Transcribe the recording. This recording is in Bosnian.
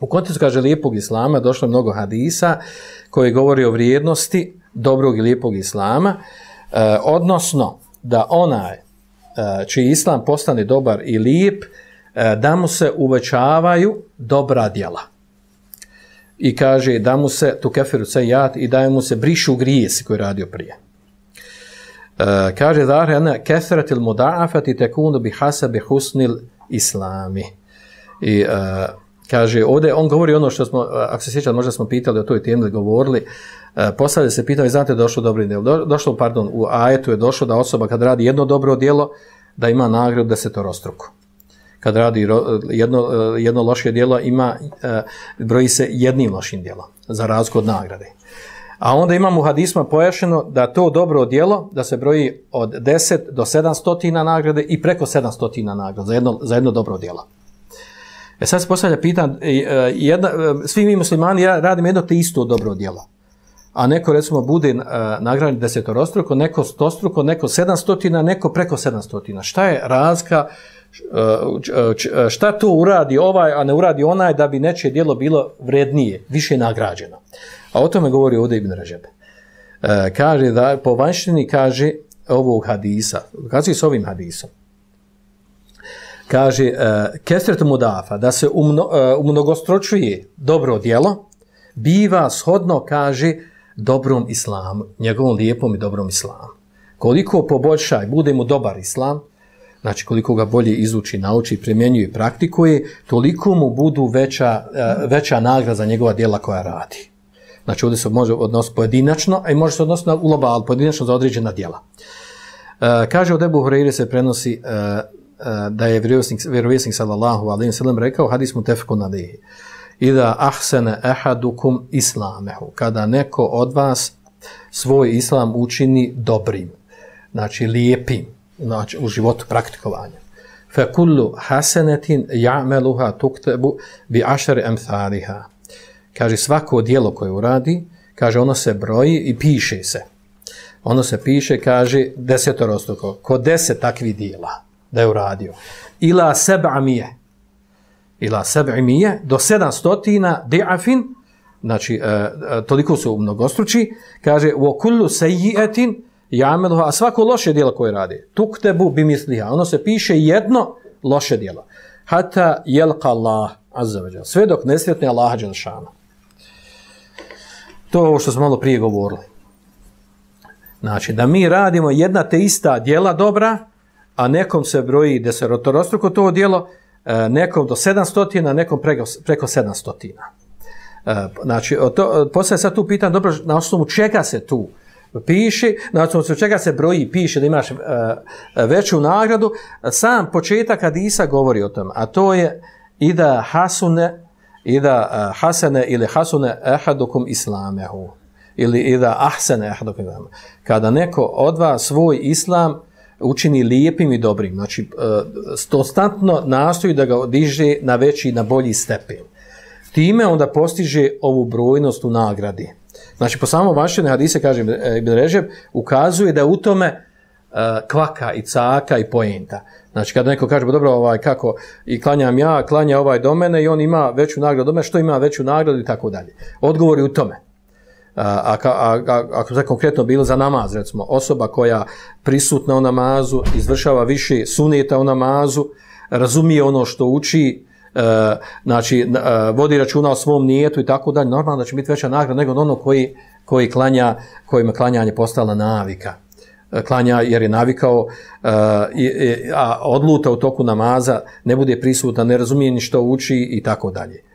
U kontekstu, kaže, lijepog islama došlo je mnogo hadisa koji govori o vrijednosti dobrog i lijepog islama, e, odnosno da onaj e, čiji islam postane dobar i lijep, e, da mu se uvećavaju dobra djela. I kaže da mu se tu kefiru sejat i da mu se brišu grijesi koji radio prije. E, kaže da je kethratil muda'afati tekunu bi hasabi husnil islami. I e, kaže, ovdje on govori ono što smo, ako se sjećate, možda smo pitali o toj temi govorili, e, postavlja se pitanje, znate, došlo dobro djelo. Do, došlo, pardon, u ajetu je došlo da osoba kad radi jedno dobro djelo, da ima nagradu desetorostruku. Kad radi jedno, e, jedno loše djelo, ima, e, broji se jednim lošim djelom, za razliku od nagrade. A onda imamo u hadisma pojašeno da to dobro djelo, da se broji od 10 do 700 nagrade i preko 700 nagrade za jedno, za jedno dobro djelo. E sad se postavlja pitanje, e, e, jedna, e, svi mi muslimani radimo jedno te isto dobro djelo. A neko, recimo, bude uh, nagradan desetorostruko, neko stostruko, neko sedamstotina, neko preko sedamstotina. Šta je razka, uh, šta to uradi ovaj, a ne uradi onaj da bi nečije djelo bilo vrednije, više nagrađeno. A o tome govori ovdje Ibn Režebe. Uh, kaže da, po vanštini kaže ovog hadisa, kaže s ovim hadisom, kaže uh, kesret mudafa, da se umno, e, uh, umnogostročuje dobro djelo, biva shodno, kaže, dobrom islamu, njegovom lijepom i dobrom islamu. Koliko poboljšaj, bude mu dobar islam, znači koliko ga bolje izuči, nauči, primjenjuje i praktikuje, toliko mu budu veća, uh, veća nagrada za njegova djela koja radi. Znači ovdje se može odnositi pojedinačno, a i može se odnositi na global, pojedinačno za određena djela. Uh, kaže od Ebu Hureyre se prenosi uh, Eh, da je vjerovjesnik, vjerovjesnik sallallahu alaihi sallam rekao hadis mu tefku na lihi. Ida ahsene ehadukum islamehu. Kada neko od vas svoj islam učini dobrim, znači lijepim, znači u životu praktikovanja. Fe kullu hasenetin ja'meluha tuktebu bi ašari emthariha. Kaže svako dijelo koje uradi, kaže ono se broji i piše se. Ono se piše, kaže desetorostruko, kod deset takvih dijela da je uradio. Ila seb'amije. Ila seb'amije do sedamstotina di'afin, znači e, e, toliko su mnogostruči, kaže u okullu seji'etin jameluha, a svako loše dijelo koje radi, tuktebu bimisliha, ono se piše jedno loše dijelo. Hata jelka Allah, azzaveđa, sve dok nesretne Allaha Đelšana. To je ovo što smo malo prije govorili. Znači, da mi radimo jedna te ista dijela dobra, a nekom se broji desetorostruko to dijelo, e, nekom do 700, a nekom preko, preko 700. E, znači, to, poslije sad tu pitan, dobro, na osnovu čega se tu piše, na osnovu čega se broji piše da imaš e, veću nagradu, sam početak Hadisa govori o tom, a to je i da hasune, i da hasene ili hasune ehadukum islamehu, ili i da ahsene ehadukum islamehu. Kada neko od vas svoj islam učini lijepim i dobrim. Znači, e, stostantno nastoji da ga diže na veći, na bolji stepen. Time onda postiže ovu brojnost u nagradi. Znači, po samom vašem hadise, kažem, e, Ibn Režeb, ukazuje da u tome e, kvaka i caka i poenta. Znači, kada neko kaže, pa dobro, ovaj, kako, i klanjam ja, klanja ovaj do mene i on ima veću nagradu do mene, što ima veću nagradu i tako dalje. Odgovor u tome a, a, a, ako se konkretno bilo za namaz, recimo, osoba koja prisutna u namazu, izvršava više suneta u namazu, razumije ono što uči, e, znači, e, vodi računa o svom nijetu i tako dalje, normalno da će biti veća nagrada nego ono koji, koji klanja, kojima klanjanje postala navika. E, klanja jer je navikao, e, a odluta u toku namaza ne bude prisutna, ne razumije ni što uči i tako dalje.